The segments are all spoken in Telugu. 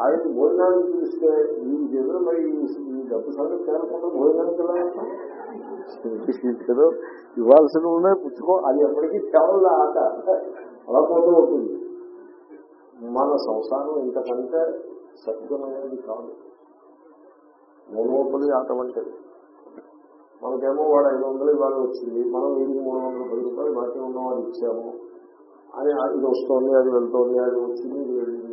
ఆయన భోజనానికి పిలిస్తే వీరికి ఎదురు మరి ఈ- ఈ డబ్బు సంగతి తేలకుండా భోజనానికి ఏదో ఇవ్వాల్సిన ఉన్నాయి పుచ్చుకో. అది ఎప్పటికీ కేవలం ఆట. అలా పోతూ ఉంటుంది. మన సంసారం ఇంతకంటే సత్యమైనది కాదు. మోనోపలి ఆట వంటిది. మనకేమో వాడు ఐదు వందలు ఇవాళ వచ్చింది. మనం వీడికి మూడు వందల పది రూపాయలు బాకీ ఉన్నాం అది ఇచ్చాము. అని ఇది వస్తోంది అది వెళ్తోంది అది వచ్చింది ఇది వెళ్ళింది.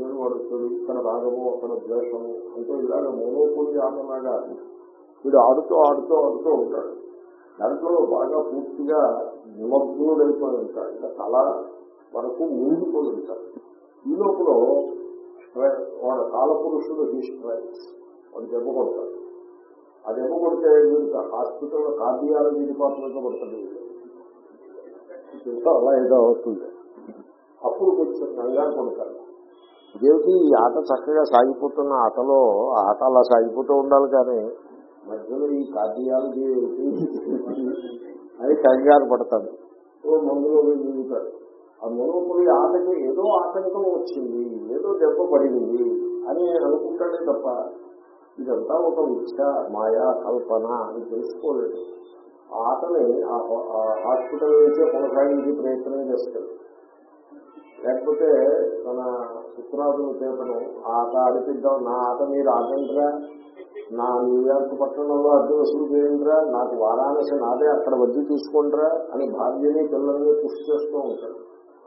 వచ్చాడు వాడు వచ్చాడు ఇక్కడ రాగము అక్కడ ద్వేషము అంటే ఇలాగ మోనోపలి ఆటలాగా వీడు ఆడుతూ ఆడుతూ ఆడుతూ ఉంటాడు. దాంట్లో బాగా పూర్తిగా నిమగ్నుడైపోయి ఉంటాడు. ఇంకా తల వరకు మునిగిపోయి ఉంటాడు. ఈ లోపల స్ట్రై- వాడు కాలపురుషుడు హీ స్ట్రైక్స్ వాడు దెబ్బ కొడతాడు. ఆ దెబ్బ కొడితే వీడు హాస్పిటల్లో కార్డియాలజీ డిపార్ట్మెంట్లో పడుతుంది. ఇంకా అలా ఏదో అవుతుంది అప్పుడు కొంచెం కంగారు పడతాడు ఇదేమిటి ఈ ఆట చక్కగా సాగిపోతున్న ఆటలో ఆట అలా సాగిపోతూ ఉండాలి కానీ మధ్యలో ఈ కార్డియాలజీ అని కంగారు పడతాడు. ఓ మందులో పోయి ఆ మనోపురి ఆటకి ఏదో ఆటంకం వచ్చింది ఏదో దెబ్బ పడింది అని అనుకుంటాడే తప్ప ఇదంతా ఒక మిథ్య మాయా కల్పన అని తెలుసుకోలేదు. ఆ ఆటని ఆ ఆ హాస్పిటల్ నుంచే కొనసాగించే ప్రయత్నం చేస్తాడు. లేకపోతే తన పుత్రాదుల చేతను ఆట ఆడిపిద్దాం. నా ఆట మీరు ఆగండ్రా నా న్యూయార్క్ పట్టణంలో అద్దె వసూలు చేయండిరా? నాకు వారాణసి నాదే అక్కడ వడ్డీ తీసుకుంటారా అని భార్యని పిల్లల్ని కృషి చేస్తూ ఉంటాడు.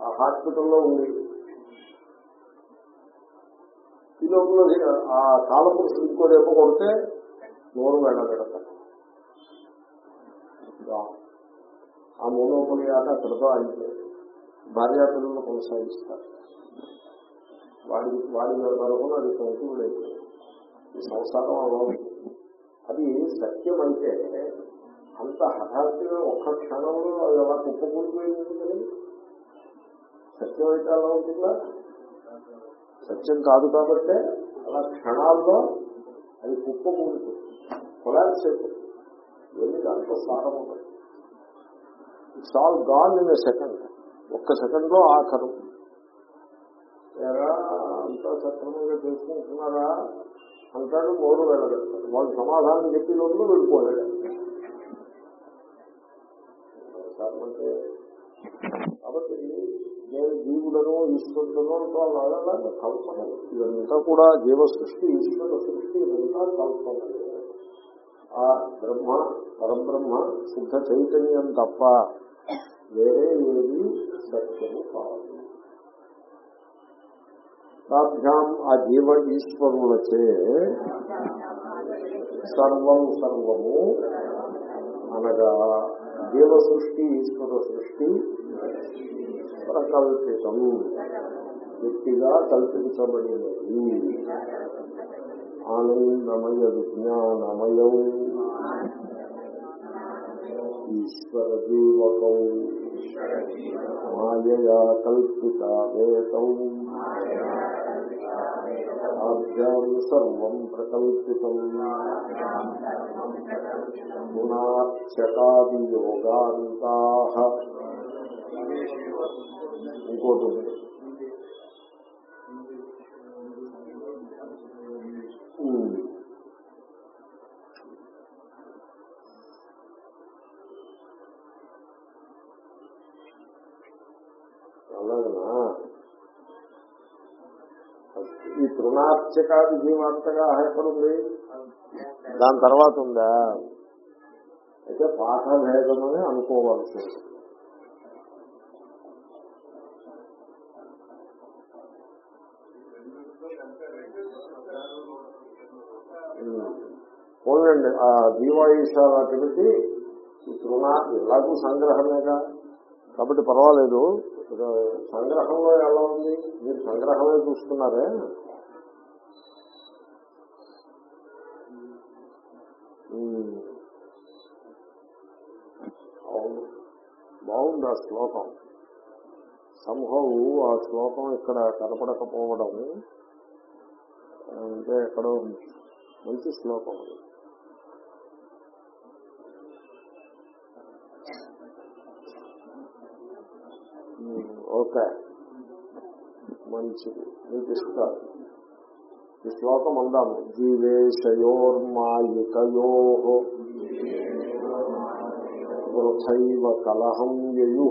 ఆ హాస్పిటల్లో ఉంది. ఈ లోపల ఆ కాలపు ఇంకో రేపు కొడితే నోరు వెళ్ళబెడతాడు ఆ మూడోపలి ఆట అక్కడతో అయిపోయింది భార్యాపిల్లలను కొనసాగిస్తారు. వాడి వాడి వరకు అది సంతుడైతే ఈ సంసారం అలా అది సత్యం అయితే అంత హఠాత్తుగా ఒక్క క్షణంలో అది అలా కుప్పకూలిపోయింది కదా? సత్యం అయితే అలా ఉంటుందా? సత్యం కాదు కాబట్టి అలా క్షణాల్లో అది కుప్పకూలుతుంది కొలాబ్స్ అయిపోతుంది వెళ్ళి దాంట్లో సారం ఉంటుంది it's all gone in second ఒక్క సెకండ్లో ఆఖరు అంతా సక్రమంగా చేసుకుంటున్నారా? అంటాడు మోరు వెళ్ళగలుగుతాడు వాళ్ళు సమాధానం చెప్పి లోపల వెళ్ళిపోయాడు. అంటే కాబట్టి నేను జీవులను ఈశ్వరులను అలాగా కల్పన. ఇదంతా కూడా జీవ సృష్టి ఈశ్వర సృష్టి ఇదంతా కల్పన. ఆ బ్రహ్మ పరబ్రహ్మ శుద్ధ చైతన్యం తప్ప వేరే ఏది సత్యము కాదు. తాభ్యాం ఆ జీవ ఈశ్వరులచే సర్వం సర్వము అనగా జీవ సృష్టి ఈశ్వర సృష్టి ప్రకల్పితం. వ్యక్తిగా కల్పించబడినది. ఆనందమయ విజ్ఞానమయం ఈశ్వర జీవకం మాయయా కల్పిత వేదం ఆభ్యాం సర్వం ప్రకల్పితం. గుణాక్షకాది యోగాంతా ఇంకోటి తృణార్చకాది జీవాంతగా ఎక్కడుంది దాని తర్వాత ఉందా? అయితే పాఠభేదం అని అనుకోవాల్సి ఉంది. పోలండి ఆ దీవాయుష వాటి పెట్టి తృణ ఎలాగూ సంగ్రహమేగా. కాబట్టి పర్వాలేదు. సంగ్రహంలో ఎలా ఉంది? మీరు సంగ్రహమే చూస్తున్నారే ఆ శ్లోకం. సంభవ్ ఆ శ్లోకం ఇక్కడ కనపడకపోవడం అంటే ఎక్కడో మంచి శ్లోకం అది. ఓకే. మంచిది. మీకు ఇస్తారు ఈ శ్లోకం అందాము. జీవేశయోర్మాయికయో. వృథైవ కలహం యయు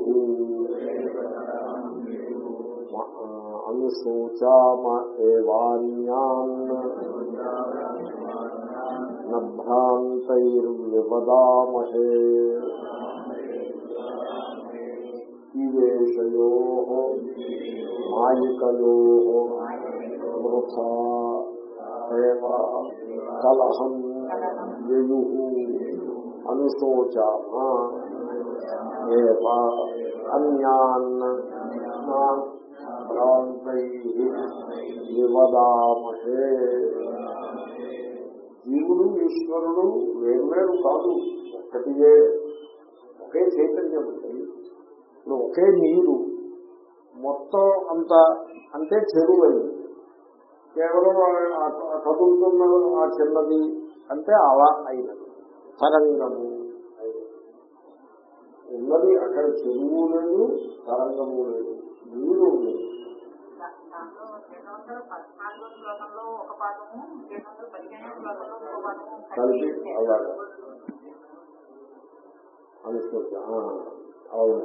అనుశోచామ ఏవాన్యాన్ నభ్రాంతైర్వివదామహే జీవేశయో మాయికయో వృథా ఏవ కలహం యయు అనుశోచామ? ఏవ అన్యాన్ భ్రాంతై వివదామహే జీవుడు ఈశ్వరుడు వేర్వేరు కాదు. ఒక్కటియే. ఒకే చైతన్యం. ఇప్పుడు ఒకే నీరు. మొత్తం అంత అంటే చెరువైంది కేవలం ఆ కదులుతున్న ఆ చిన్నది అంటే అలా అయినది. తరంగము. ఉన్నది అక్కడ చెరువు లేదు తరంగము లేదు నీరు ఉంది కలిపి అనుకోవచ్చు అవును అవును.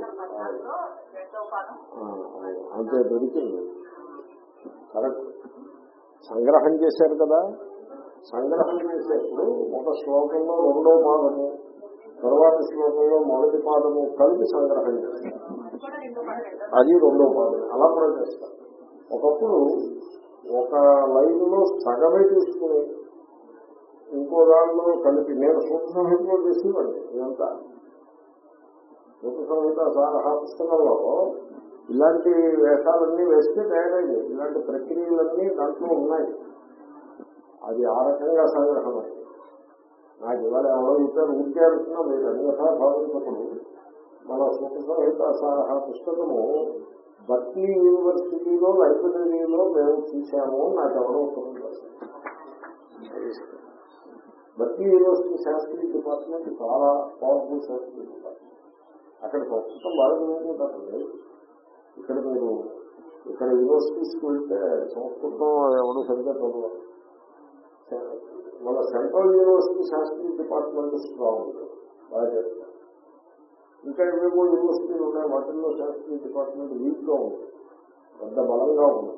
అంతే దొరికింది. కరెక్ట్. సంగ్రహం చేశారు కదా? సంగ్రహం చేసేప్పుడు ఒక శ్లోకంలో రెండో పాదము తరువాతి శ్లోకంలో మొదటి పాదము కలిపి సంగ్రహం చేస్తారు అది రెండో పాదం. అలా కూడా చేస్తారు ఒకప్పుడు ఒక లైన్లో సగమే తీసుకుని ఇంకో దానిలో కలిపి నేను సూత్ర సంహితలో చేసేవాడిని ఇదంతా. సూత్ర సంహిత సారహా పుస్తకంలో ఇలాంటి వేషాలన్నీ వేస్తే తయారైంది. ఇలాంటి ప్రక్రియలన్నీ దాంట్లో ఉన్నాయి. అది ఆ రకంగా సంగ్రహం అయింది నాకు ఇవాళ ఎవరో చెప్పారు ఊరికే అనుకున్నా మీరు అన్యథా భావించప్పుడు మన సూత్ర సంహిత సారహా పుస్తకము బట్లీ యూనివర్సిటీలో లైబ్రరీలో మేము చూసాము అని నాకు ఎవరో ఉత్తరం రాశారు. బట్లీ యూనివర్సిటీ శాస్త్రీ డిపార్ట్మెంట్ చాలా పవర్ఫుల్ శాస్త్రీ డిపార్ట్మెంట్. అక్కడ సంస్కృతం బాగా చదువుకుంటారండి ఇక్కడ మీరు ఇక్కడ యూనివర్సిటీస్కి వెళ్తే సంస్కృతం ఎవరు సరిగ్గా చదవాలి మన సెంట్రల్ యూనివర్సిటీ శాస్త్రీ డిపార్ట్మెంట్ స్ట్రాంగ్. బాగా చేస్తారు ఇంకా ఏవేవో యూనివర్సిటీలు ఉన్నాయి. వాటిల్లో శాస్త్రీ డిపార్ట్మెంట్ వీక్గా ఉంది. పెద్ద బలంగా ఉంది.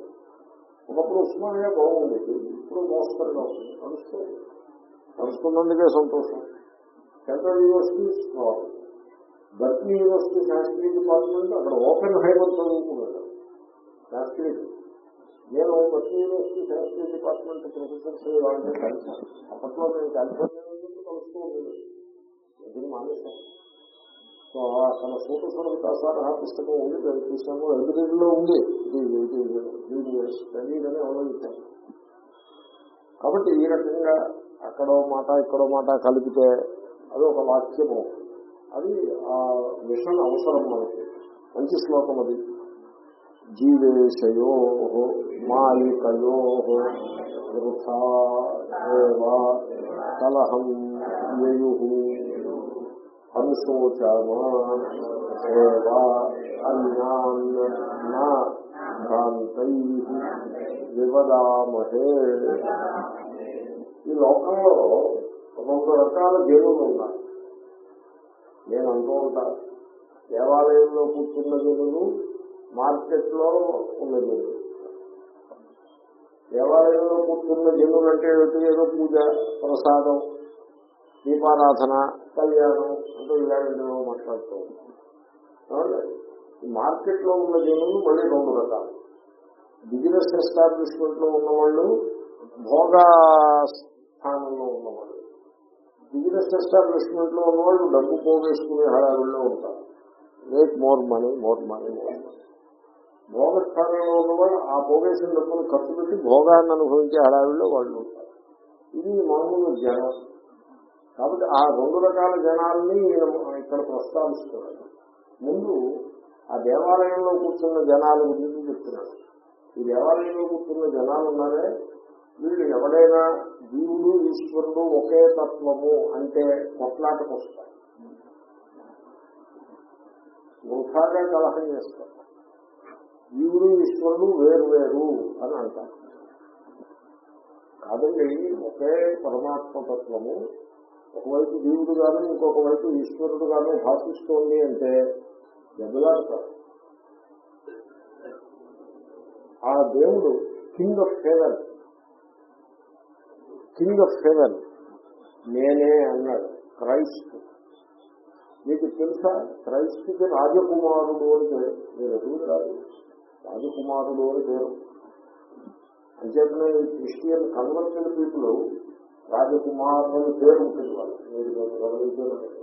ఒకప్పుడు ఉస్మానియా బాగుండేది. ఇప్పుడు మోస్తరుగా ఉంది. నడుస్తుంది కలుసుకున్నందుకే సంతోషం. Central university strong. Berkeley university Shastri department అక్కడ ఓపెన్ హైవర్ చదువుకున్నాడు. శాస్త్రీ నేను ప్రతి యూనివర్సిటీ శాస్త్రీ డిపార్ట్మెంట్ ప్రొఫెసర్స్ వాళ్ళని కలిసాను అప్పట్లో నేను కలిసి కలుస్తూ ఉండేది. ఇది మానేశాను. సో అసలు సూపర్ సంహిత ఆ పుస్తకం ఉంది దాన్ని చూసాము లైబ్రరీలో ఉంది. స్టడీ అని అవలంబించాను కాబట్టి ఈ రకంగా అక్కడో మాట ఇక్కడో మాట కలిపితే అది ఒక వాక్యము. అది ఆ మిషన్ అవసరం మనకి. మంచి శ్లోకం అది. జీవేశయో మాయికయో వృథా కలహం యయు అనుశోచమా అన్యాన్ నా భ్రాంతై వివదామహే ఈ లోకంలో రెండు రకాల దేవులు ఉన్నాయి నేను అంటూ ఉంటాను. దేవాలయంలో కూర్చున్న దేవుడు మార్కెట్లో ఉన్న జనులు దేవాలయంలో కూర్చున్న జనులు అంటే ఏమిటి? ఏదో పూజ ప్రసాదం దీపారాధన కళ్యాణం అంటూ ఇలాంటివో మాట్లాడుతూ మార్కెట్లో ఉన్న జనులు మళ్ళీ రెండు రకాలు. బిజినెస్ ఎస్టాబ్లిష్మెంట్లో ఉన్నవాళ్ళు భోగ స్థానంలో ఉన్నవాళ్ళు. బిజినెస్ ఎస్టాబ్లిష్మెంట్లో ఉన్నవాళ్ళు డబ్బు పోగేసుకునే హడావిల్లో ఉంటారు. Make more money more money more money భోగస్థానంలో స్థానంలో ఆ పోగేసిన డబ్బును ఖర్చు పెట్టి భోగాన్ని అనుభవించే హడావిల్లో వాళ్ళు ఉంటారు. ఇది మామూలు జనం. కాబట్టి ఆ రెండు రకాల జనాల్ని ఇక్కడ ప్రస్తావిస్తున్నాడు ముందు ఆ దేవాలయంలో కూర్చున్న జనాల గురించి చెప్తున్నాడు ఈ దేవాలయంలో కూర్చున్న జనాలు ఉన్నారే వీళ్ళు ఎవడైనా జీవుడు ఈశ్వరుడు ఒకే తత్వము అంటే కొట్లాటకు వస్తారు వృథాగా కలహం చేస్తారు. జీవుడు ఈశ్వరుడు వేరు వేరు అని అంటారు. కాదండి ఒకే పరమాత్మ తత్వము ఒకవైపు దేవుడు గాను ఇంకొక వైపు ఈశ్వరుడు గాను భాషిస్తోంది అంటే దెబ్బలాడతారు ఆ దేవుడు king of heaven king of heaven నేనే అన్నాడు క్రైస్ట్ మీకు తెలుసా? క్రైస్తుకి రాజకుమారుడు అంటే మీరు ఎదురు కాదు రాజకుమారుడు అని పేరు. అంచేతనే ఈ క్రిస్టియన్ కన్వర్టెడ్ పీపుల్ రాజకుమారుడు అని పేరు ఉంటుంది వాళ్ళు మీరు గమనించారు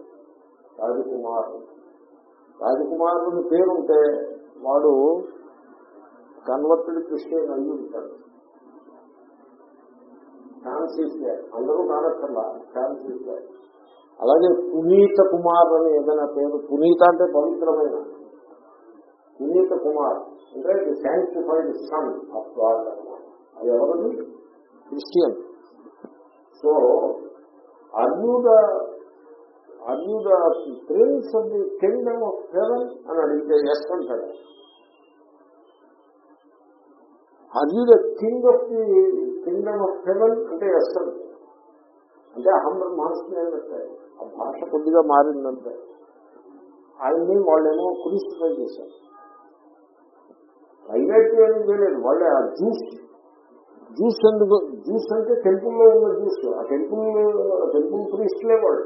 రాజకుమార్ పేరు ఉంటే వాడు కన్వర్టెడ్ క్రిస్టియన్ అయ్యి ఉంటాడు. ఛాన్స్ ఇస్తే అందరూ కానక్కర్లా. ఛాన్స్ ఇస్తే అలాగే పునీత కుమార్ అని ఏదైనా పేరు. పునీత అంటే పవిత్రమైన. పునీత కుమార్. అంటే శాంక్టిఫైడ్ సన్ ఆఫ్ గాడ్ అది ఎవరది? Christian. So are you the are you the prince of the kingdom of heaven అని అడిగితే ఎస్ అంటాడు. అది the king of the kingdom of heaven అంటే ఎస్ అంటే అహం బ్రహ్మాస్మి అంటే ఆ భాష కొద్దిగా మారిందంటే. ఆయన్ని వాళ్ళేమో క్రూసిఫై చేశారు. ప్రైవేట్ ఏం చేయలేదు. వాళ్ళే ఆ జ్యూస్. జ్యూస్ ఎందుకు? జ్యూస్ అంటే టెంపుల్లో ఉన్న జ్యూస్. ఆ టెంపుల్ టెంపుల్ ప్రీస్ట్లే వాళ్ళు.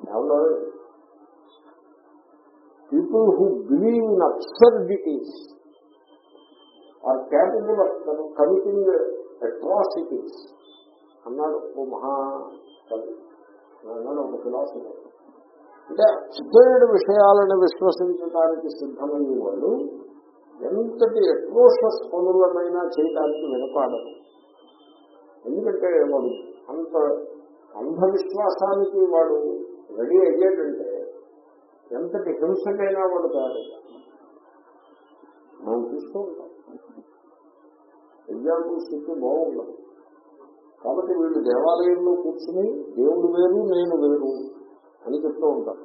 ఎవరో people who believe in absurdities are capable of committing atrocities అన్నాడు ఓ మహా కవి. అన్నాడు ఒక ఫిలాసఫర్ అంటే అబ్సర్డ్ విషయాలను విశ్వసించడానికి సిద్ధమైన వాళ్ళు ఎంతటి అట్రోషస్ పనులనైనా చేయడానికి వినపాడరు ఎందుకంటే వాడు అంత అంధవిశ్వాసానికి వాడు రెడీ అయ్యాడంటే ఎంతటి హింసకైనా వాడు తయారయ్యాడు మనం చూస్తూ ఉంటాం. ఎగ్జాంపుల్స్ చెప్తే బాగుండదు. కాబట్టి వీళ్ళు దేవాలయంలో కూర్చుని దేవుడు వేరు నేను వేరు అని చెప్తూ ఉంటారు.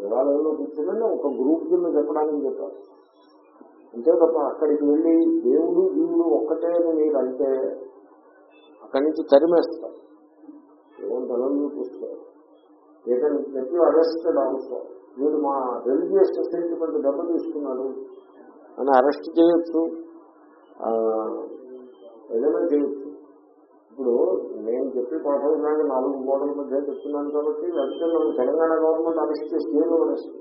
దేవాలయంలో కూర్చుని ఒక గ్రూప్ కింద చెప్పడానికి చెప్పారు. అంతే తప్ప అక్కడికి వెళ్ళి దేవుడు వీళ్ళు ఒక్కటే అని మీరు అంటే అక్కడి నుంచి తరిమేస్తారు. దేవుడు తలను చూపిస్తారు. ఏదైనా చెప్పి అరెస్టెడ్ అవసరం వీడు మా రిలీజియస్ కొంత దెబ్బ తీసుకున్నాడు అని అరెస్ట్ చేయొచ్చు. ఏదైనా చేయొచ్చు. ఇప్పుడు నేను చెప్పి పాఠం నాలుగు గోడల మధ్య చెప్తున్నాను కాబట్టి వెంటనే మనం తెలంగాణ గవర్నమెంట్ అరెస్ట్ చేసి జైలు అరెస్ట్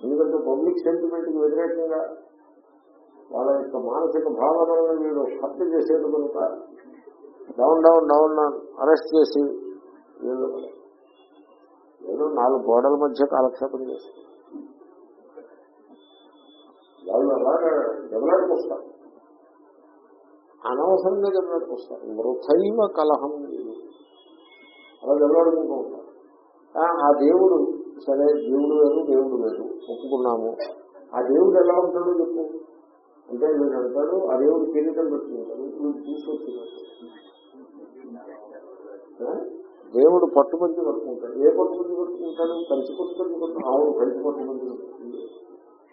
ఎందుకంటే పబ్లిక్ సెంటిమెంట్కి వ్యతిరేకంగా వాళ్ళ యొక్క మానసిక భావనలను వీళ్ళు హత్య చేసేది కనుక డౌన్ డౌన్ డౌన్ అరెస్ట్ చేసి వీళ్ళు నేను నాలుగు గోడల మధ్య కాలక్షేపం చేస్తాను వాళ్ళు అలాగా డెవలప్ వస్తారు అనవసరంగా డెవలప్కి వస్తారు. వృథైవ కలహం అలా డెవలప్కుంటూ ఉంటారు ఆ, ఆ దేవుడు సరే దేవుడు వేరు దేవుడు వేరు ఒప్పుకున్నాము. ఆ దేవుడు ఎలా ఉంటాడో చెప్పు. అంటే వీడు అంటాడు ఆ దేవుడు కిరీటం పెట్టుకుంటాడు. వీడు తీసుకొచ్చినట్టు దేవుడు పట్టుబంతి పట్టుకుంటాడు. ఏ పట్టుబంతి పట్టుకుంటాడు? కంచి పట్టుబంతి పట్టుకుంటాడు. అవును కంచి పట్టుబంతి పట్టుకుంటుంది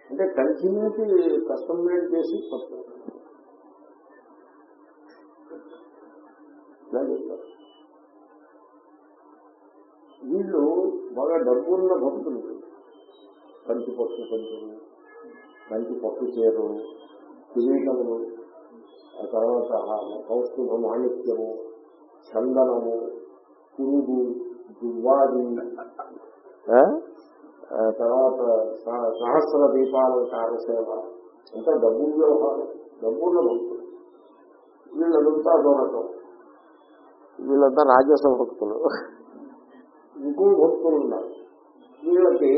అంటే కలిసి నుంచి కస్టమైజ్ చేసి పట్టుకుంటాడు. డబ్బున్న భక్తులు కంచి పట్టు పంచులు కంచి పట్టు చీరలు కిరీటములు ఆ తర్వాత కౌస్తుభ మాణిక్యము చందనము పురుగు దువ్వాది ఆ? తర్వాత సహస్ర దీపాలంకార సేవ అంతా డబ్బు వ్యవహారం. డబ్బున్న భక్తులు వీళ్ళంతా దొరకం వీళ్ళంతా రాజస్వ భక్తులు ఇంకో భక్తులు ఉన్నారు వీళ్ళకి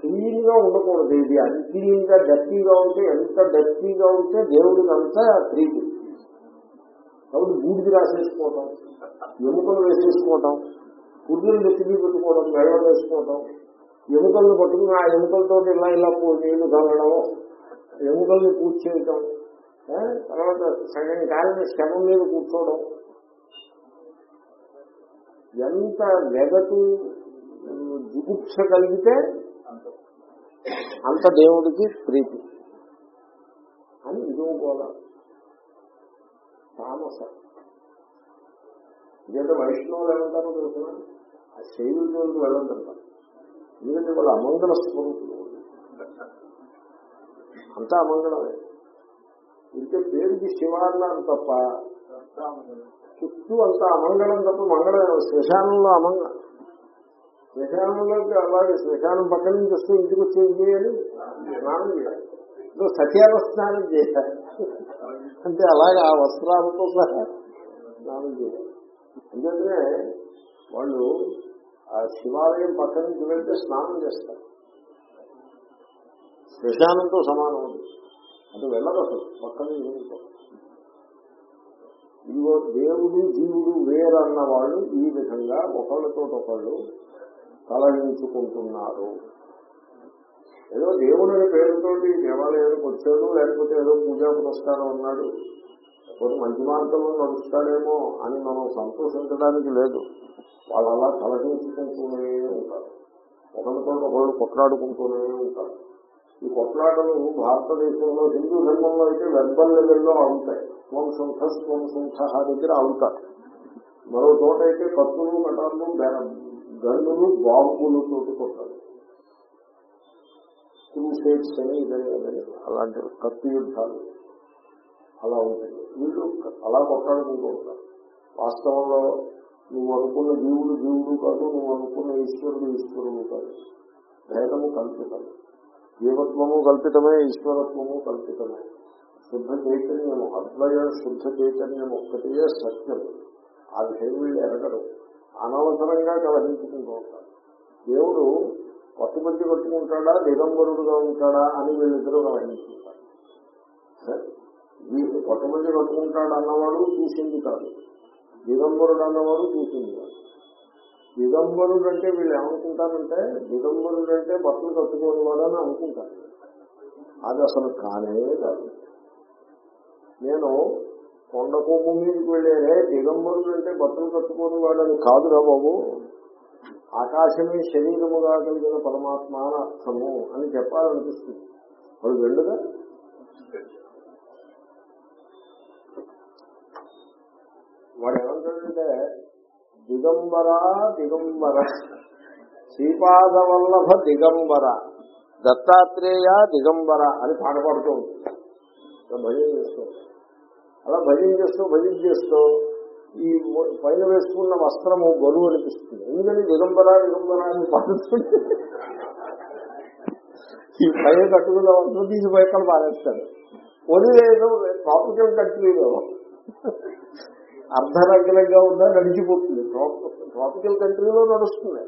క్లీన్గా ఉండకూడదు ఇది. అన్క్లీన్గా డర్టీగా ఉంటే ఎంత డర్టీగా ఉంటే దేవుడికి అంతా ప్రీతి. కాబట్టి బూడిది రాసేసుకోవటం ఎముకలు వేసేసుకోవటం పుర్రెలు నెత్తికి పెట్టుకోవడం మెడలో వేసుకోవటం ఎముకలను పట్టుకుని ఆ ఎముకలతో ఇలా ఇలా నీళ్ళు చల్లడం ఎముకల్ని పూజ చేయటం తర్వాత సగం కాలం శవం మీద కూర్చోవడం ఎంత నెగటివ్ జుగుప్స కలిగితే అంత దేవుడికి ప్రీతి. అని ఇదో కూడా తామస. ఎందుకంటే వైష్ణవులు ఏమంటారో తెలుసిన ఆ శైలి జోలికి వెళ్ళొద్దంటారు ఎందుకంటే వాళ్ళు అమంగళ స్వరూపులు. అంతా అమంగళమే. ఇంకే పేరుకి శివ అన్నారు తప్ప చుట్టూ అంతా అమంగళం తప్ప మంగళం శ్మశానంలో అమంగళం శ్మశానంలోకి అలాగే శ్మశానం పక్కన నుంచి వస్తే ఇంటికి వచ్చి ఏం చేయాలి? స్నానం చేయాలి. సత్యాల స్నానం చేయాలి. అంటే అలాగే ఆ వస్త్రాలతో సహా స్నానం చేయాలి. ఎందుకంటే వాళ్ళు ఆ శివాలయం పక్కన నుంచి వెళ్తే స్నానం చేస్తారు. శ్మశానంతో సమానం అది. అది వెళ్ళదు అసలు. పక్కన నుంచి ఇదిగో దేవుడు జీవుడు వేరన్న వాళ్ళు ఈ విధంగా ఒకళ్ళతో ఒకళ్ళు కలహించుకుంటున్నారు. ఏదో దేవుడు అనే దేవాలయానికి వచ్చాడు లేకపోతే ఏదో పూజా పురస్కారం ఉన్నాడు కొన్ని మంచి మార్గంలో నడుస్తాడేమో అని మనం సంతోషించడానికి లేదు. వాళ్ళు అలా కలహించుకుంటూనే ఉంటారు. ఒకరితో ఒకళ్ళు కొట్లాడుకుంటూనే ఉంటారు. ఈ కొట్లాటలు భారతదేశంలో హిందూ ధర్మంలో అయితే వెర్బల్ లెవెల్లో ఉంటాయి. స్వం సుంఠ దగ్గర అవుతారు మరో చోట అయితే కత్తులు కటాలు గన్నులు బాంబులతో కొట్టాలి క్రూసేట్స్ అని ఇదే అలాంటి కత్తి యుద్ధాలు అలా ఉంటుంది వీళ్ళు అలా కొట్టాడుకుంటూ ఉంటారు వాస్తవంలో నువ్వు అనుకున్న జీవుడు జీవుడు కాదు నువ్వు అనుకున్న ఈశ్వరుడు ఈశ్వరుడు కాదు. భేదము కల్పితం జీవత్వము కల్పితమే ఈశ్వరత్వము కల్పితమే. శుద్ధ చైతన్యము అద్వయ శుద్ధ చైతన్యం ఒక్కటే సత్యం. ఆ విషయం వీళ్ళు ఎరగరు. అనవసరంగా కలహించుకుంటూ ఉంటారు. దేవుడు పట్టుబట్టి పట్టుకుంటాడా దిగంబరుడుగా ఉంటాడా అని వీళ్ళిద్దరూ కలహించుకుంటారు. వీళ్ళు పట్టుబట్టి పట్టుకుంటాడు అన్నవాడు చూసింది కాదు. దిగంబరుడు అన్నవాడు చూసింది కాదు. దిగంబరుడు అంటే వీళ్ళు ఏమనుకుంటారంటే దిగంబరుడు అంటే బట్టలు కట్టుకోని వాడని అనుకుంటారు. అది అసలు కానే కాదు. నేను కొండ కొమ్ము మీదకి వెళ్ళేదే దిగంబరుడు అంటే బట్టలు కట్టుకోని వాడని కాదురా బాబు. ఆకాశమే శరీరముగా కలిగిన పరమాత్మ అని అర్థము అని చెప్పాలనిపిస్తుంది. వాళ్ళు వెళ్ళుగా? వాడు ఏమంటాడంటే దిగంబర దిగంబర శ్రీపాద వల్లభ దిగంబర దత్తాత్రేయ దిగంబర అని పాట పాడుతూ ఉంటుంది. భయం చేస్తూ అలా భజన చేస్తూ భజన చేస్తూ ఈ పైన వేసుకున్న వస్త్రము బరువు అనిపిస్తుంది. ఎందుకని దిగంబర దిగంబర అని పాడుతుంది ఈ పైన కట్టుకున్న వస్త్రం తీసి పైకలు పారేస్తాడు. వదిలేదు ట్రాపికల్ కంట్రీలో అర్ధనగ్నంగా ఉందా నడిచిపోతుంది. ట్రాపికల్ కంట్రీలో నడుస్తుంది.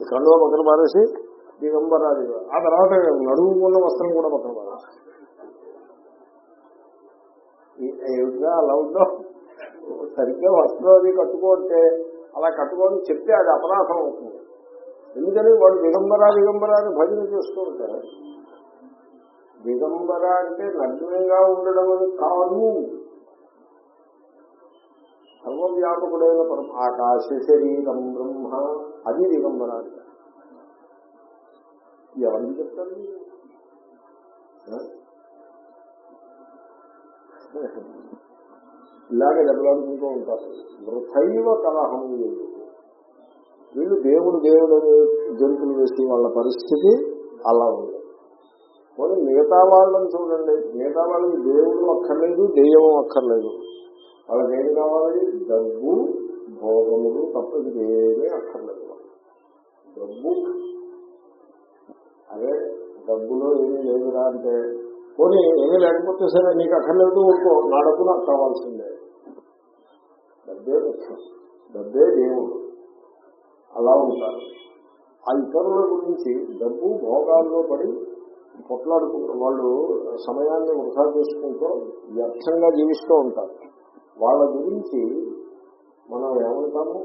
కండువా పక్కన పారేసి దిగంబరాది ఆ తర్వాత నడువుకున్న వస్త్రం కూడా పక్కన పారేస్తుంది ఏమిటిగా అలా ఉందో? సరిగ్గా వస్త్రం అది కట్టుకుంటే అలా కట్టుకొని చెప్తే అది అపరాధం అవుతుంది. ఎందుకని వాడు దిగంబర దిగంబర అని భజన చేస్తూ ఉంటారు దిగంబర అంటే నగ్నంగా ఉండడం అని కాదు. సర్వవ్యాపకుడైన పరం ఆకాశ శరీరం బ్రహ్మ. అది దిగంబర అంటే. ఎవరికి చెప్తారు? ఇలాగే దెబ్బలాడుకుంటూ ఉంటారు. వృథైవ కలహం లేదు వీళ్ళు దేవుడు దేవుడు జంతువులు వేసి వాళ్ళ పరిస్థితి అలా ఉంది. పోనీ మిగతా వాళ్ళని చూడండి. మిగతా వాళ్ళకి దేవుడు అక్కర్లేదు దెయ్యం అక్కర్లేదు. వాళ్ళకి ఏం కావాలి? డబ్బు భోగములు తప్ప ఏమీ అక్కర్లేదు. డబ్బు. అదే డబ్బులో ఏమీ లేదురా అంటే పోనీ ఏమీ లేకపోతే సరే నీకు అక్కర్లేదు ఊరుకో నా డబ్బు నాకు కావాల్సిందే డబ్బే డబ్బే దేవుడు. అలా ఉంటారు. ఆ ఇతరుల గురించి డబ్బు భోగాల్లో పడి కొట్లాడుకుంటూ వాళ్ళు సమయాన్ని వృధా చేసుకుంటూ వ్యర్థంగా జీవిస్తూ ఉంటారు. వాళ్ళ గురించి మనం ఏమంటాము?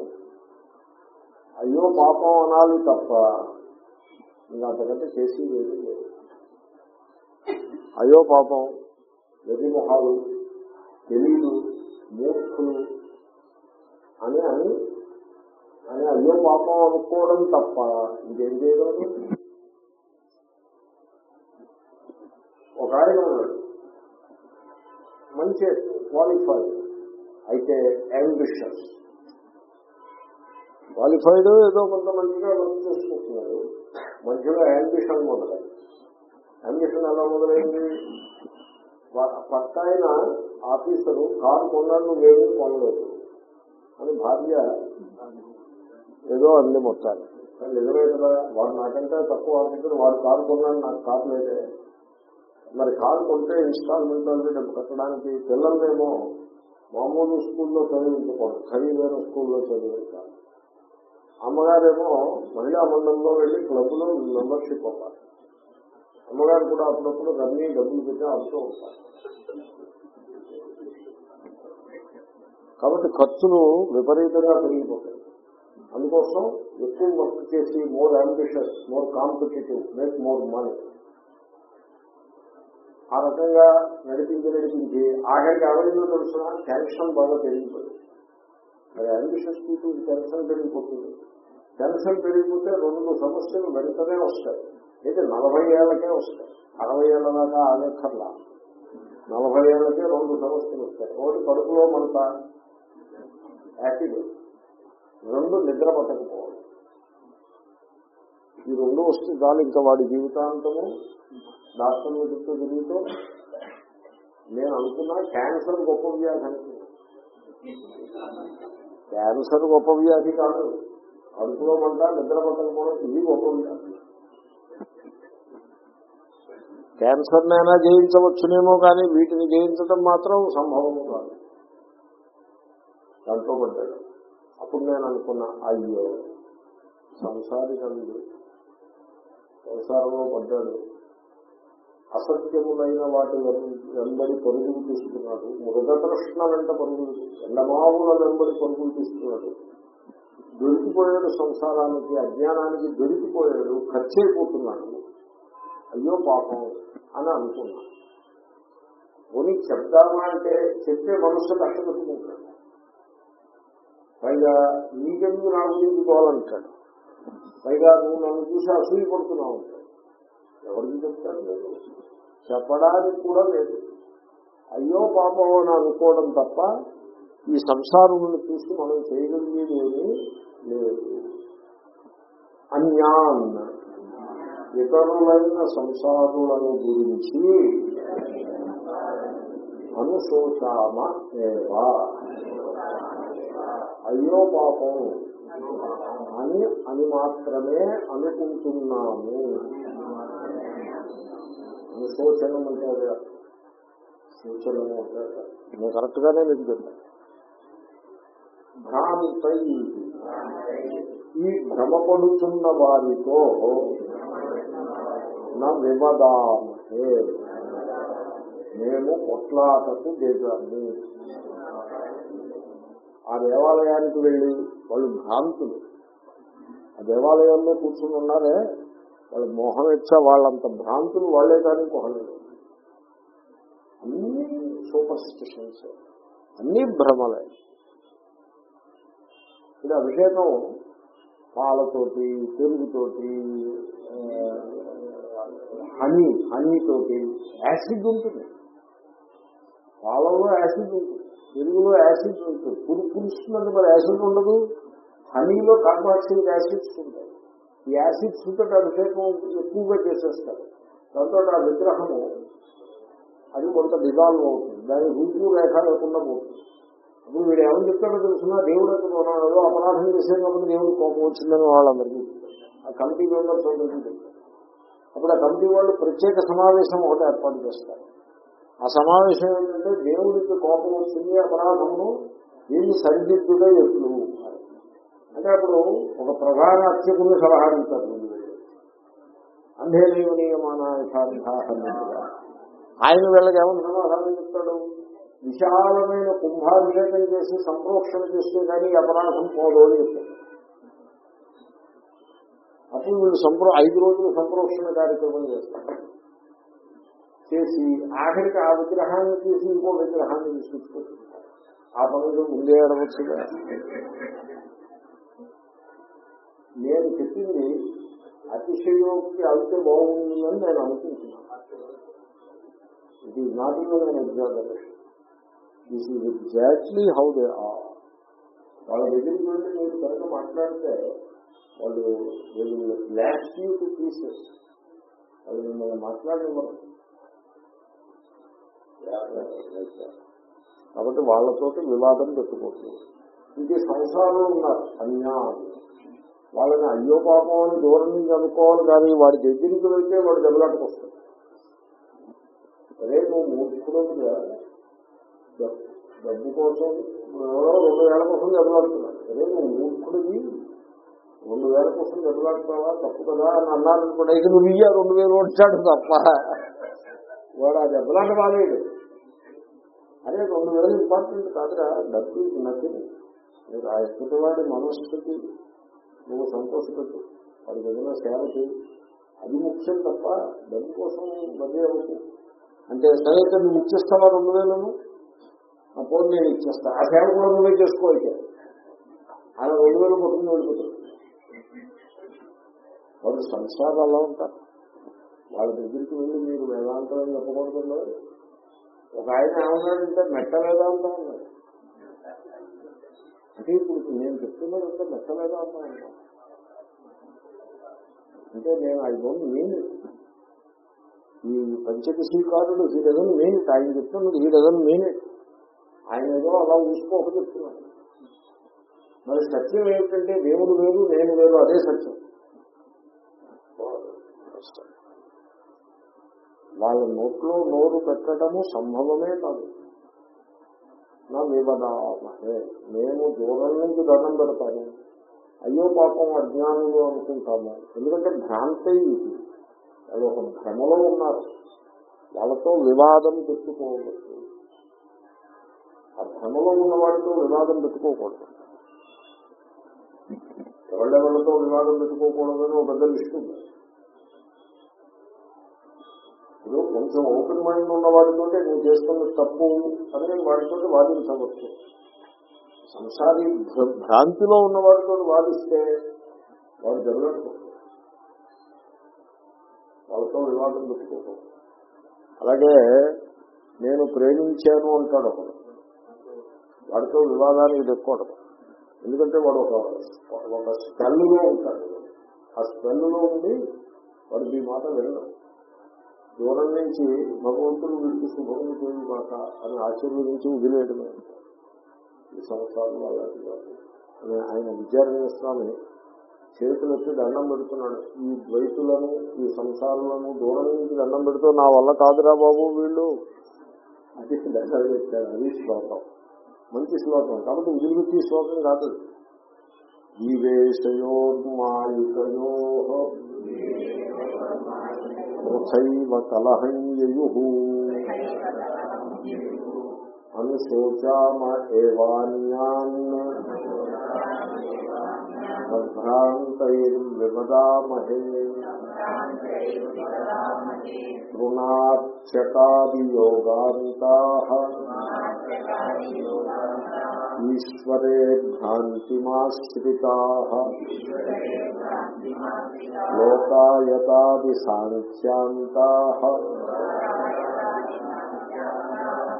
అయ్యో పాపం అనాలి తప్ప ఇంకా అంతకంటే చేసి లేదు. అయో అయ్యో పాపం వెరిమొహాలు తెలియదు మూర్ఖులు అని అని అని అయ్యో పాపం అనుకోవడం తప్ప ఇంకేం చేయగలరు ఒక ఆయన ఉన్నాడు. మంచి క్వాలిఫైడ్ అయితే అంబిషస్ క్వాలిఫైడ్ ఏదో కొంత మంచిగా వర్క్ చేసుకుంటున్నాడు. మధ్యలో అంబిషన్ మొదలైంది అంబిషన్ ఎలా మొదలైంది? పక్క ఆయన ఆఫీసరు కారు కొన్నాడు నువ్వేమీ కొనలేదు. అని భార్య ఏదో అంది మొత్తాన్ని కానీ నిజమే కదా వాడు నాకంటే తక్కువ ఆఫీసర్ వాడు కారు కొన్నాడు నాకు కారు లేదే. మరి కారు కొంటే ఇన్స్టాల్మెంట్ అంటే డబ్బు కట్టడానికి పిల్లలనేమో మామూలు స్కూల్లో చదివించకూడదు ఖరీదైన స్కూల్లో చదివించాలి అమ్మగారేమో మహిళా మండలంలో వెళ్ళి క్లబ్లో మెంబర్షిప్ అవ్వాలి. అమ్మగారు కూడా అప్పుడప్పుడు రమ్మి డబ్బులు పెట్టి ఆడుతూ ఉంటారు కాబట్టి ఖర్చులు విపరీతంగా పెరిగిపోతాయి. అందుకోసం ఎక్కువ వర్క్ చేసి more ambitious more competitive make more money ఆ రకంగా నడిపించి నడిపించి ఆఖరికి ఎవరైనా తెలుసిన టెన్షన్ బాగా పెరిగిపోయింది మరి అంబిషియస్ పీపుల్ టెన్షన్ పెరిగిపోతుంది. టెన్షన్ పెరిగిపోతే రెండు సమస్యలు వెంటనే వస్తాయి. అయితే నలభై ఏళ్ళకే వస్తాయి. అరవై ఏళ్ళ దాకా ఆగక్కర్లా నలభై ఏళ్ళకే రెండు సమస్యలు వస్తాయి. ఒకటి కడుపులో మనత యాసిడ్. రెండు నిద్ర పట్టకపోవడం. ఈ రెండు వస్తే చాలు ఇంకా వాడి జీవితాంతము డాక్టర్ల చుట్టూ తిరుగుతూ నేను అనుకున్నా క్యాన్సర్ గొప్ప వ్యాధి అనుకున్నా క్యాన్సర్ గొప్ప వ్యాధి కాదు. కడుపులో మంట నిద్ర పట్టకపోవడం ఇది గొప్ప వ్యాధి. క్యాన్సర్నైనా జయించవచ్చునేమో కానీ వీటిని జయించడం మాత్రం సంభవం కాదు. దాంట్లో పడ్డాడు. అప్పుడు నేను అనుకున్నా అయ్యో సంసారి కనుడు సంసారంలో పడ్డాడు. అసత్యములైన వాటి వెంబడి పరుగులు తీసుకున్నాడు. మృగతృష్ణ వెంట పరుగులు ఎండమావుల వెంబడి పరుగులు తీసుకున్నాడు. దొరికిపోయాడు సంసారానికి అజ్ఞానానికి దొరికిపోయాడు. ఖర్చు అయిపోతున్నాడు అయ్యో పాపం అని అనుకున్నా. పోనీ చెప్దామా అంటే చెప్పే మనస్సు కష్టపెట్టుకుంటాడు పైగా నీకెందుకు నా గురించి పోవాలంటాడు పైగా నువ్వు నన్ను చూసి అసూయ పడుతున్నావు ఎవరికి చెప్తాను లేదు చెప్పడానికి కూడా లేదు. అయ్యో పాపం అని అనుకోవడం తప్ప ఈ సంసారములను చూసి మనం చేయగలిగేది ఏమీ లేదు. అన్యాన్ ఇతరులైన సంసారులను గురించి అనుశోషామ ఏవా? అయ్యో పాపం. అని అని మాత్రమే అనుకుంటున్నాము. అనుశోచనం అంటే అదే. సూచనము అంటే. నేను కరెక్ట్ గానే మీకు చెప్పాను భ్రాంతై. ఈ భ్రమపడుతున్న వారితో నా వివదామహే మేము కొట్లాటకు దిగాము. ఆ దేవాలయానికి వెళ్ళి వాళ్ళు భ్రాంతులు. ఆ దేవాలయంలో కూర్చుని ఉన్నారే వాళ్ళ మోహం ఇచ్చా వాళ్ళంత భ్రాంతులు వాళ్ళే కానీ మొహలేదు అన్ని సూపర్ స్టిషన్స్ అన్ని భ్రమలే. ఇది అభిషేకం పాలతోటి పెరుగుతోటి హనీ హనీ తోటి యాసిడ్ ఉంటుంది. పాలలో యాసిడ్ ఉంటుంది పెరుగులో యాసిడ్ ఉంటుంది. పురు పురుస్తున్నది మరి యాసిడ్ ఉండదు. హనీలో కార్బాక్సిలిక్ యాసిడ్స్ ఉంటాయి. ఈ యాసిడ్స్ తోటి అభిషేకం ఎక్కువగా చేసేస్తారు. దాంతో ఆ విగ్రహము అది కొంత డిజాల్వ్ అవుతుంది. దాని రూపు రేఖ లేకుండా పోతుంది. అప్పుడు వీడు ఏమని చెప్తాడో తెలుసున్నా దేవుడు ఎక్కడ ఏదో అపరాధం చేసే కాబట్టి దేవుడు కోపం వచ్చిందని వాళ్ళందరికీ. ఆ కమిటీ మెంబర్స్ అందరికీ అప్పుడు ఆ కమిటీ వాళ్ళు ప్రత్యేక సమావేశం ఒకటి ఏర్పాటు చేస్తారు. ఆ సమావేశం ఏంటంటే దేవుడికి కోపం వచ్చింది అపరాధము దీన్ని సరిదిద్దుగా ఎట్లు? అంటే అప్పుడు ఒక ప్రధాన అర్చకుని సలహా ఇస్తారు ముందు నియమాన ఆయన వీళ్ళకి ఏమని సమాధానం చెప్తాడు విశాలమైన కుంభాభిషేకం చేసి సంప్రోక్షణ చేస్తే కానీ అపరాధం పోదు అని చెప్తాడు అప్పుడు వీళ్ళు సంప్రో ఐదు రోజులు సంప్రోక్షణ కార్యక్రమం చేస్తారు. చేసి ఆఖరికి ఆ విగ్రహాన్ని తీసి ఇంకో విగ్రహాన్ని తీసుకొచ్చుకుంటారు ఆ పనులు ముందే అడవచ్చుగా నేను చెప్పింది అతిశయోక్తి అయితే బాగుంటుందని నేను అనుకుంటున్నాను. It is not even an examination this is exactly how they are వాళ్ళ దగ్గరికి వెళ్ళి మీరు కనుక మాట్లాడితే వాళ్ళు లాస్ట్ యూ టు పీసెస్ వాళ్ళు మిమ్మల్ని మాట్లాడేవారు కాబట్టి వాళ్ళతోటి వివాదం పెట్టుకోవచ్చు ఇంకే సంసారంలో ఉన్నారు. అన్యాయం. వాళ్ళని అయ్యో పాపం అని దూరం నుంచి అనుకోవాలి కానీ వాడి దగ్గరికి వెళ్తే వాడు దెబ్బలాటకు వస్తాడు. అదే నువ్వు మూర్ఖుడుగా డబ్బు కోసం ఎవరో రెండు వేల కోసం దెబ్బలాడుతున్నాడు అదే నువ్వు మూర్ఖుడివి. రెండు వేల కోసం నిలబడతావా తప్పు కదా అని అన్నారు అనుకోండి. ఇక నువ్వు ఇయ్యా రెండు వేలు వచ్చాడు తప్ప. వాడు ఆ దెబ్బలాట బాగాలేదు అదే రెండు వేలు ఇంపార్టెంట్ కాదురా. డబ్బు నచ్చింది మీరు ఆ ఎక్కడి వాడి మనస్సుకి నువ్వు సంతోషపెట్టు. వాడికి ఏదైనా సేవ చేయి. అది ముఖ్యం తప్ప డబ్బు కోసం మధ్య అవుతుంది. అంటే సరే నువ్వు ఇచ్చేస్తావా రెండు వేలను? అప్పుడు నేను ఇచ్చేస్తా. ఆ సేవ కూడా నువ్వే చేసుకోవాలి. అయితే ఆయన రెండు వేలు పట్టుకుని వెళ్ళిపోతాడు వాడు సంసారాలు అలా ఉంటారు. వాళ్ళ దగ్గరికి వెళ్ళి మీరు వేదాంతం అని చెప్పకూడదు ఒక ఆయన ఏమన్నాడంటే మెట్ట వేదాంతం అన్నాడు. అంటే ఇప్పుడు నేను చెప్తున్నదంటే మెట్ట వేదాంతం అన్నా అంటే నేను ఐ డోంట్ మీన్ ఈ పంచదశీకారుడు హీ డజన్ మీన్ ఇట్. ఆయన చెప్తున్నాడు హీ డజన్ మీన్ ఇట్. ఆయన ఏదో అలా ఊసుకోక చెప్తున్నాడు. మరి సత్యం ఏమిటంటే దేవుడు వేరు నేను వేరు అదే సత్యం. వాళ్ళ నోట్లో నోరు పెట్టడము సంభవమే కాదు. నా వివదామహే మేము దూరం నుంచి దండం పెడతాము. అయ్యో పాపం అజ్ఞానులు అనుకుంటాము. ఎందుకంటే భ్రాంతే ఇది. వాళ్ళు ఒక భ్రమలో ఉన్నారు. వాళ్ళతో వివాదం పెట్టుకోవచ్చు ఆ భ్రమలో ఉన్న వాళ్ళతో వివాదం పెట్టుకోకూడదు. ఎవరెవరితో వివాదం పెట్టుకోకూడదని ఒక పెద్ద లిస్ట్ ఉంది. ఇప్పుడు కొంచెం ఓపెన్ మైండ్ ఉన్న వాడితో నువ్వు చేస్తున్న తప్పు అని వాడితో వాదించవచ్చు. సంసారి భ్రాంతిలో ఉన్న వాడితో వాదిస్తే వాడు జరగదు వాళ్ళతో వివాదం పెట్టుకోకూడదు అలాగే నేను ప్రేమించాను అంటాడు ఒకడు. వాడితో వివాదానికి తెక్కూడదు ఎందుకంటే వాడు ఒక ఒక స్పెల్లో ఉంటాడు. ఆ స్పెల్లో ఉండి వాడు ఈ మాట వెళ్ళడం దూరం నుంచి భగవంతుడు వీడికి శుభములు చేయమాట అని ఆశీర్వదించి వదిలేయడమే ఈ సంవత్సరాలు అలాంటి కాదు అని ఆయన విచారణ స్వామి చేతులెత్తి దండం పెడుతున్నాడు. ఈ ద్వైతులను ఈ సంసారాలను దూరం నుంచి దండం పెడుతూ నా వల్ల కాదురా బాబు వీళ్ళు. అది దండాలు పెట్టారు అది శ్లోకం. మంచి శ్లోకం. కాబట్టి వదిలిపెట్టి శ్లోకం కాదు. ఈ జీవేశయోర్మాయికయో వృథైవ కలహంయయు అనుశోచామ ఏవాన్యాన్ భ్రాంతైర్విమదామహే తృణార్చకాదియోగాంతా ఈశ్వరే భ్రాంతిమాశ్రితా లోకాయతాది సాంఖ్యాంతా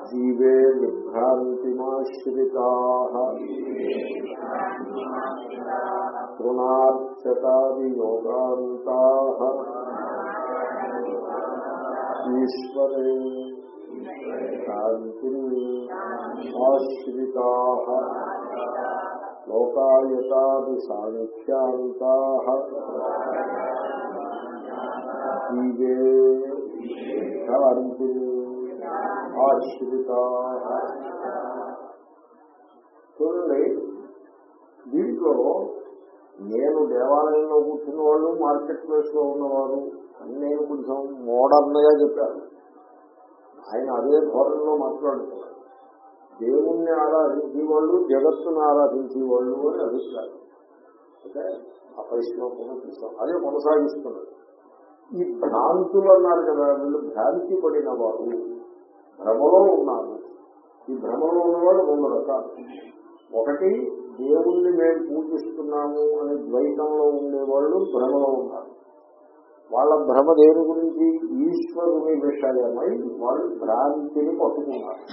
జీవే విభ్రాంతిమాశ్రితా తృణార్చకాదియోగాంతా ఈశ్వరే శాంతి ఆశ్రితా లోకాయతాది సాంఖ్యాంతా జీవే శాంతి ఆశ్రితా చూడండి దీంట్లో నేను దేవాలయంలో కూర్చున్న వాళ్ళు మార్కెట్ ప్లేస్లో ఉన్నవారు అని నేను కొంచెం మోడర్న్గా చెప్పాను ఆయన అదే ధోరణిలో మాట్లాడుతున్నారు. దేవుణ్ణి ఆరాధించే వాళ్ళు జగత్తును ఆరాధించే వాళ్ళు అని అభిప్రాయం. అంటే ఆ పరిశ్రమ అదే కొనసాగిస్తున్నారు. ఈ భ్రాంతులు అన్నారు కదా వీళ్ళు భ్రాంతి పడిన వారు భ్రమలో ఉన్నారు. ఈ భ్రమలో ఉన్నవాళ్ళు రెండు రకాలు ఒకటి దేవుణ్ణి మేము పూజిస్తున్నాము అనే ద్వైతంలో ఉండేవాళ్ళు భ్రమలో ఉన్నారు. వాళ్ళ భ్రమ దేని గురించి ఈశ్వరుని విషయమై వాళ్ళు భ్రాంతిని పట్టుకున్నారు.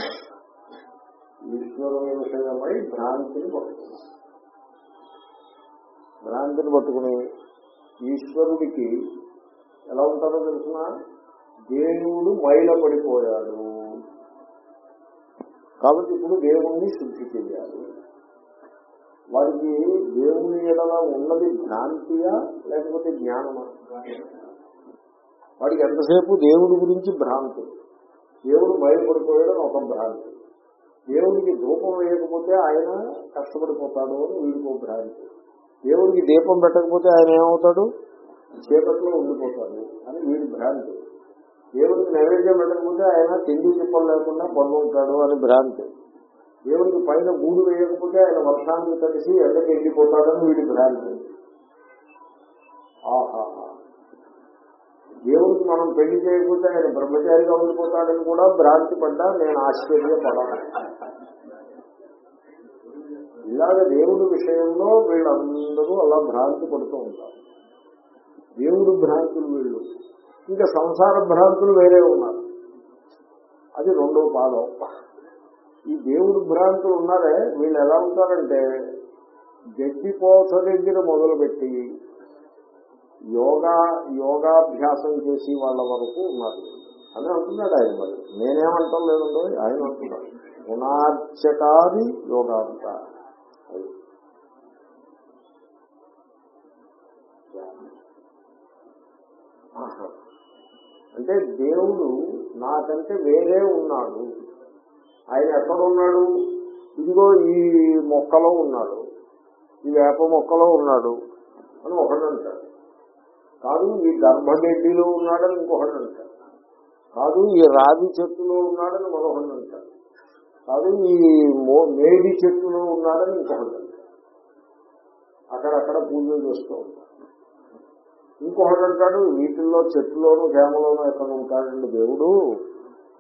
ఈశ్వరుని విషయమై భ్రాంతిని పట్టుకున్నారు. భ్రాంతిని పట్టుకుని ఈశ్వరుడికి ఎలా ఉంటారో తెలిసిన? దేవుడు మైల పడిపోయాడు కాబట్టి ఇప్పుడు దేవుణ్ణి శుద్ధి చేయాలి. వారికి దేవుని ఎడల ఉన్నది భ్రాంతియా లేకపోతే జ్ఞానమా? వాడికి ఎంతసేపు దేవుడి గురించి భ్రాంతి? దేవుడు భయపడిపోయడం ఒక భ్రాంతి. దేవుడికి ధూపం వేయకపోతే ఆయన కష్టపడిపోతాడు అని వీడికో భ్రాంతి. దేవుడికి దీపం పెట్టకపోతే ఆయన ఏమవుతాడు? చీకట్లో ఉండిపోతాడు అని వీడి భ్రాంతి. దేవుడికి నైవేద్యం పెట్టకపోతే ఆయన తిండి తిప్పలు లేకుండా పన్ను ఉంటాడు అని భ్రాంతి. దేవుడికి పైన గూడు వేయకపోతే ఆయన వర్షానికి కలిసి ఎండకి ఎండిపోతాడని వీడి భ్రాంతి. దేవుడికి మనం పెళ్ళి చేయకపోతే ఆయన బ్రహ్మచారిగా ఉండిపోతాడని కూడా భ్రాంతి పడ్డా నేను ఆశ్చర్యపడను. ఇలాగ దేవుడి విషయంలో వీళ్ళందరూ అలా భ్రాంతి పడుతూ ఉంటారు. దేవుడు భ్రాంతులు వీళ్ళు. ఇంకా సంసార భ్రాంతులు వేరే ఉన్నారు. అది రెండో పాదం. ఈ దేవుడు భ్రాంతులు ఉన్నారే వీళ్ళు ఎలా ఉంటారంటే గడ్డిపోత దగ్గర మొదలుపెట్టి యోగా యోగాభ్యాసం చేసి వాళ్ళ వరకు ఉన్నారు. అని అంటున్నాడు ఆయన మరి. నేనేమంటాం లేదండో ఆయన అంటున్నాడు. గుణార్చకాది యోగాంత ఆహా. అంటే దేవుడు నాకంటే వేరే ఉన్నాడు. ఆయన ఎక్కడ ఉన్నాడు ఇదిగో ఈ మొక్కలో ఉన్నాడు. ఈ వేప మొక్కలో ఉన్నాడు అని ఒకడు అంటాడు. కాదు ఈ గర్భగడ్డిలో ఉన్నాడని ఇంకొకటి అంటాడు. కాదు ఈ రావి చెట్టులో ఉన్నాడని మరొకటి అంటాడు. కాదు ఈ మేడి చెట్టులో ఉన్నాడని ఇంకొకటి అంటాడు. అక్కడక్కడ పూజలు చేస్తూ ఉంటాడు. ఇంకొకటి అంటాడు వీటిల్లో చెట్టులోను గేమలోనూ ఎక్కడ ఉంటాడండి దేవుడు?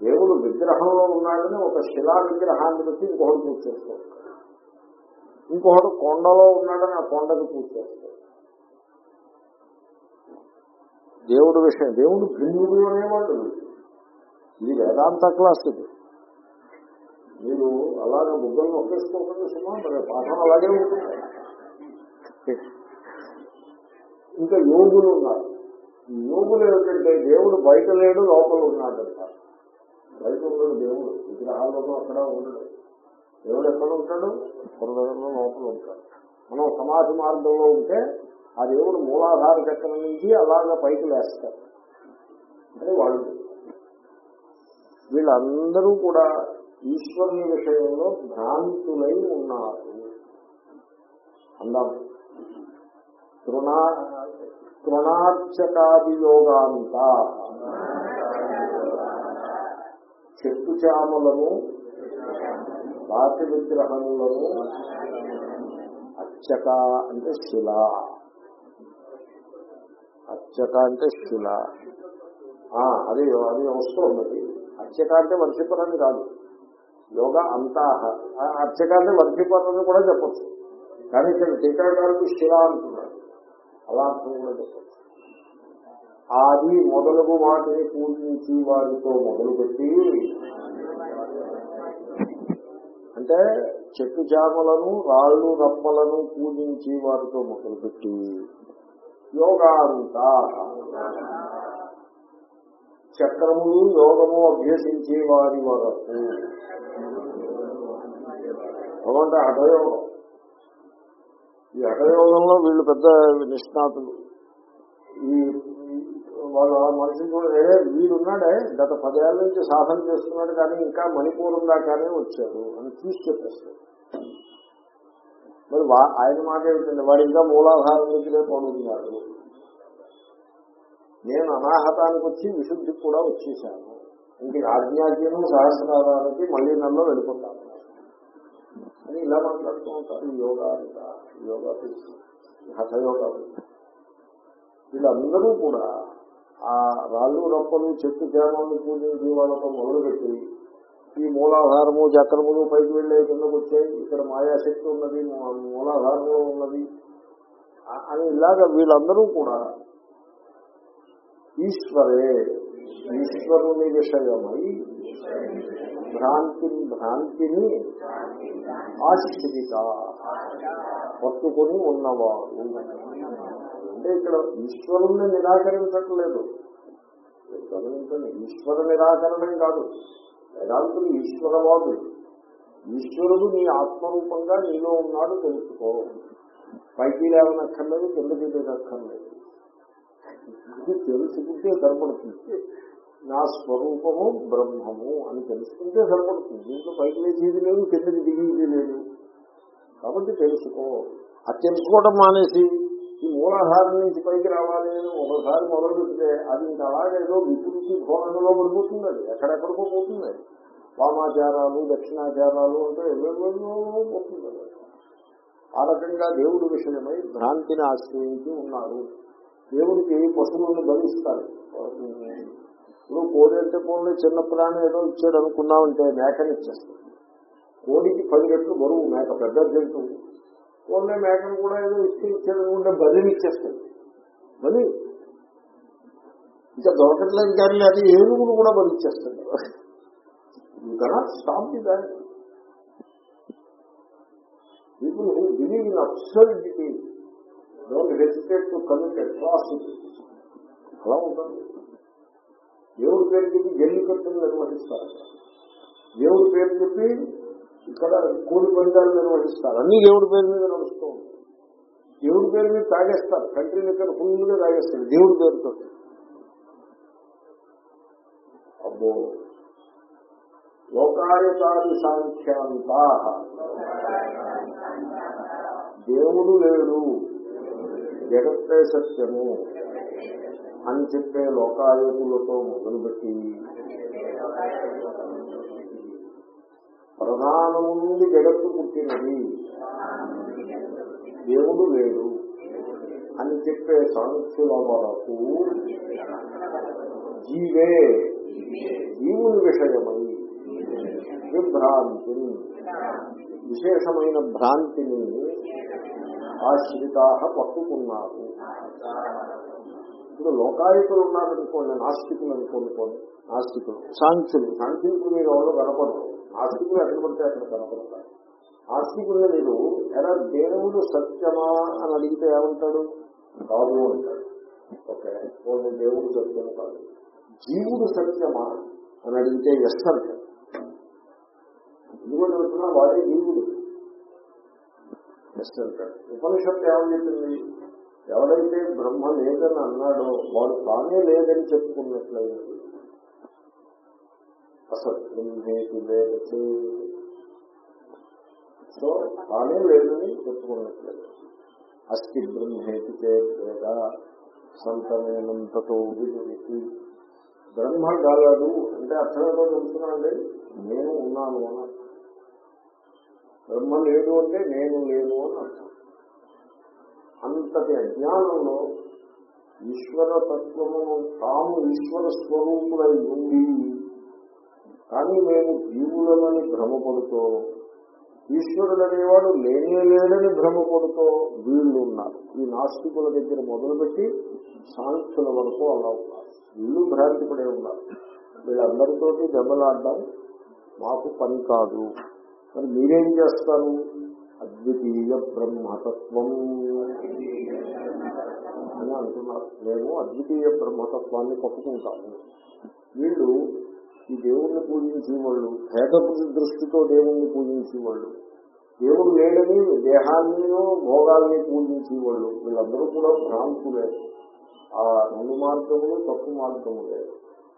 దేవుడు విగ్రహంలో ఉన్నాడని ఒక శిలా విగ్రహాన్ని పెట్టి ఇంకొకటి పూజ చేస్తూ ఉంటాడు. ఇంకొకటి కొండలో ఉన్నాడని ఆ కొండకు పూజ చేస్తాడు. దేవుడు విషయం దేవుడు భిన్నుడు అనేవాడు ఇది వేదాంత క్లాస్ ఇది. మీరు అలాగే బుగ్గలు నొక్కేసుకోకుండా సుమా మరి పాఠం అలాగే ఉంటుంది. ఇంకా యోగులు ఉన్నారు. యోగులు ఏమిటంటే దేవుడు బయట లేడు లోపల ఉన్నాడంట బయట ఉన్నాడు దేవుడు విగ్రహాలలో అక్కడ ఉండడు. దేవుడు ఎక్కడ ఉంటాడు? హృదయంలో లోపల ఉంటాడు. మనం సమాధి మార్గంలో ఉంటే ఆ దేవుడు మూలాధార చక్రం నుంచి అలాగ పైకి లేస్తారు అని వాళ్ళు వీళ్ళందరూ కూడా ఈశ్వరుని విషయంలో భ్రాంతులై ఉన్నారు. అందాం తృణా తృణార్చకాదియోగాంత చెట్టు చామలను రాతి విగ్రహములను అర్చక అంటే శిలా. అర్చక అంటే శిల. ఆ, అది అది వస్తుంది అర్చక అంటే వర్షిపరని కాదు. యోగ అంతా. అర్చక అంటే వర్షిపరని కూడా చెప్పచ్చు. కానీ ఇక్కడ టీకాకారుడు శిల అంటున్నాడు అలా అర్థం కూడా చెప్పచ్చు. ఆది మొదలగు వాటిని పూజించి వారితో మొదలుపెట్టి అంటే చెట్టు చేమలను రాళ్ళు రప్పలను పూజించి వారితో మొదలుపెట్టి యోగాంతా చక్రములు యోగము అభ్యసించే వారి వరకు. ఏమంటే హఠయోగం. ఈ హఠయోగంలో వీళ్ళు పెద్ద నిష్ణాతులు. ఈ వాళ్ళ మనిషి కూడా వీడున్నాడే గత పదేళ్ళ నుంచి సాధన చేస్తున్నాడు కానీ ఇంకా మణిపూరం దాకానే వచ్చాడు అని చూసి చెప్పేస్తాడు. మరి ఆయన మాట ఏమిటండి వాడు ఇంకా మూలాధారం దగ్గరే పడుతున్నాడు. నేను అనాహతానికి వచ్చి విశుద్ధికి కూడా వచ్చేసాను. ఇంక ఆజ్ఞాజ్ఞను సహస్రానికి మళ్ళీ నన్ను వెళ్ళిపోతాను. అని ఇలా మాట్లాడుతూ ఉంటారు. యోగా అంట యోగా హఠయోగా వీళ్ళందరూ కూడా ఆ రాళ్ళు రప్పలు చెట్టు చేమలను పూజించి వాళ్ళతో మొదలుపెట్టి ఈ మూలాధారము చక్రములు పైకి వెళ్ళే కిందకు వచ్చాయి. ఇక్కడ మాయాశక్తి ఉన్నది మూలాధారము మూలాధారంలో ఉన్నది. అని ఇలాగ వీళ్ళందరూ కూడా ఈశ్వరే. ఈశ్వరుని విషయమై భ్రాంతి భ్రాంతిని ఆశ్రిత పట్టుకొని ఉన్నవారు అంటే ఇక్కడ ఈశ్వరుణ్ణి నిరాకరించట్లేదు. గమనించండి ఈశ్వర నిరాకరణం కాదు. వేదాంతులు ఈశ్వరవాదు ఈశ్వరుడు నీ ఆత్మరూపంగా నీలో ఉన్నాడు తెలుసుకో. పైకి లేవనక్కర్లేదు కిందకి లేదక్కర్లేదు ఇది తెలుసుకుంటే సరిపడుతుంది. నా స్వరూపము బ్రహ్మము అని తెలుసుకుంటే సరిపడుతుంది. దీంట్లో పైకి లేచేది లేదు కిందకి దిగేది లేదు. కాబట్టి తెలుసుకో. అది తెలుసుకోవడం మానేసి ఈ మూలాధారం నుంచి పైకి రావాలి అని ఒకసారి మొదలుపెడితే అది ఇంకా అలాగేదో వికృతి ధోరణిలో పడిపోతుంది అది. ఎక్కడెక్కడికో పోతుంది అది. వామాచారాలు దక్షిణాచారాలు అంటే ఎవరెవరో పోతుంది ఆ రకంగా దేవుడి విషయమై భ్రాంతిని ఆశ్రయించి ఉన్నారు. దేవుడికి పశువులను బలిస్తారు ఇప్పుడు కోడి అంటే కోళ్ళు చిన్న ప్రాణి ఏదో ఇచ్చాడు అనుకున్నామంటే మేకని ఇచ్చేస్తాడు. కోడికి పది రెట్లు బరువు మేక పెద్ద జరుగుతుంది కోళ్ళే మేకను కూడా ఏదో ఇచ్చి ఇచ్చాడు అనుకుంటే బలిని ఇచ్చేస్తాడు. బలి? ఇంకా దొరకట్లేదు కానీ అది ఏనుగును కూడా బలి ఇచ్చేస్తాడు. ఇంకా stop the that people who believe in absurdity don't hesitate to commit atrocity అలా ఉంటుంది దేవుడి పేరు చెప్పి జల్లికట్టును నిర్వహిస్తారు దేవుడి పేరు చెప్పి ఇక్కడ కూలి పందాలు నిర్వహిస్తారు. అన్ని దేవుడి పేరు మీద నడుస్తూ ఉంటాయి. దేవుడి పేరు మీద తాగేస్తారు. కంట్రీ దగ్గర ఫుల్గా తాగేస్తారు దేవుడి పేరుతో. అబ్బో. లోకాయతాది సాంఖ్యాంత దేవుడు లేడు. జగత్తే సత్యము అని చెప్పే లోకాయతులతో మొదలుపెట్టి ప్రధానము నుండి జగత్తు పుట్టినది. దేవుడు లేడు అని చెప్పే సాంఖ్యుల వరకు జీవే జీవుని విషయమై విభ్రాంతిని విశేషమైన భ్రాంతిని ఆశ్రితా పట్టుకున్నారు ఇప్పుడు లోకాయుతులు ఉన్నారనుకోండి నాస్తికులు అనుకోండి కొన్ని నాస్తికులు. సాంఖ్యులు. సాంఖ్యులకు మీరు ఎవరు కనపడరు. నాస్తికులు ఎక్కడ పడితే అక్కడ కనపడతారు. నాస్తికుల్ని మీరు ఎలా దేవుడు సత్యమా? అని అడిగితే ఏమంటాడు? కాదు అంటాడు. ఓకే. పోనీ దేవుడు సత్యం కాదు. జీవుడు సత్యమా? అని అడిగితే ఎస్ అంటాడు. ఎందుకంటే చెప్తున్నా వాడే జీవుడు. ఎస్ వెళ్తాడు ఉపనిషత్తు ఏమని చెప్పింది? బ్రహ్మ లేదని అన్నాడో వాడు తానే లేదని చెప్పుకున్నట్లయింది అసలు హేతు లేదు సో తానే లేదని చెప్పుకున్నట్లేదు అస్థి బ్రహ్మేతి చేత సంతమేనంతతో విధుడికి బ్రహ్మ గలడు అంటే అర్థమేదో ఏదో తెలుసుకున్నాండి నేను ఉన్నాను అని బ్రహ్మ లేదు అంటే నేను లేను అని అర్థం. అంతటి అజ్ఞానంలో ఈశ్వర తత్వము తాము ఈశ్వర స్వరూపులై ఉండి కానీ మేము జీవులమని భ్రమపడుతూ ఈశ్వరుడు అనేవాడు లేనే లేడని భ్రమపడుతూ వీళ్ళు ఉన్నారు. ఈ నాస్తికుల దగ్గర మొదలుపెట్టి సాంఖ్యుల వరకు అలా ఉన్నారు. వీళ్ళు భ్రాంతి పడే ఉన్నారు. వీళ్ళందరితోటి దెబ్బలాడడం మాకు పని కాదు. మరి మీరేం చేస్తారు? అద్వితీయ బ్రహ్మతత్వం. అని అంటున్నారు. మేము అద్వితీయ బ్రహ్మతత్వాన్ని పట్టుకుంటాము. వీళ్ళు ఈ దేవుణ్ణి పూజించే వాళ్ళు భేదపు దృష్టితో దేవుణ్ణి పూజించే వాళ్ళు దేవుడు లేడని దేహాన్ని భోగాల్ని పూజించే వాళ్ళు వీళ్ళందరూ కూడా భ్రాంతులే. ఆ రెండు మార్గములు తప్పు మార్గములే.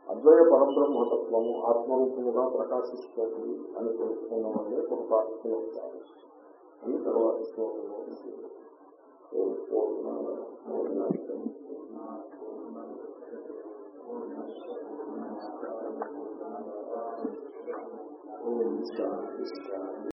అద్వయ పరబ్రహ్మతత్వము ఆత్మరూపముగా ప్రకాశిస్తుంది అని తెలుసుకున్న వాళ్ళే పొరపాటు అవుతారు అని తర్వాత శ్లోకంలో ఓం శాంతి శాంతి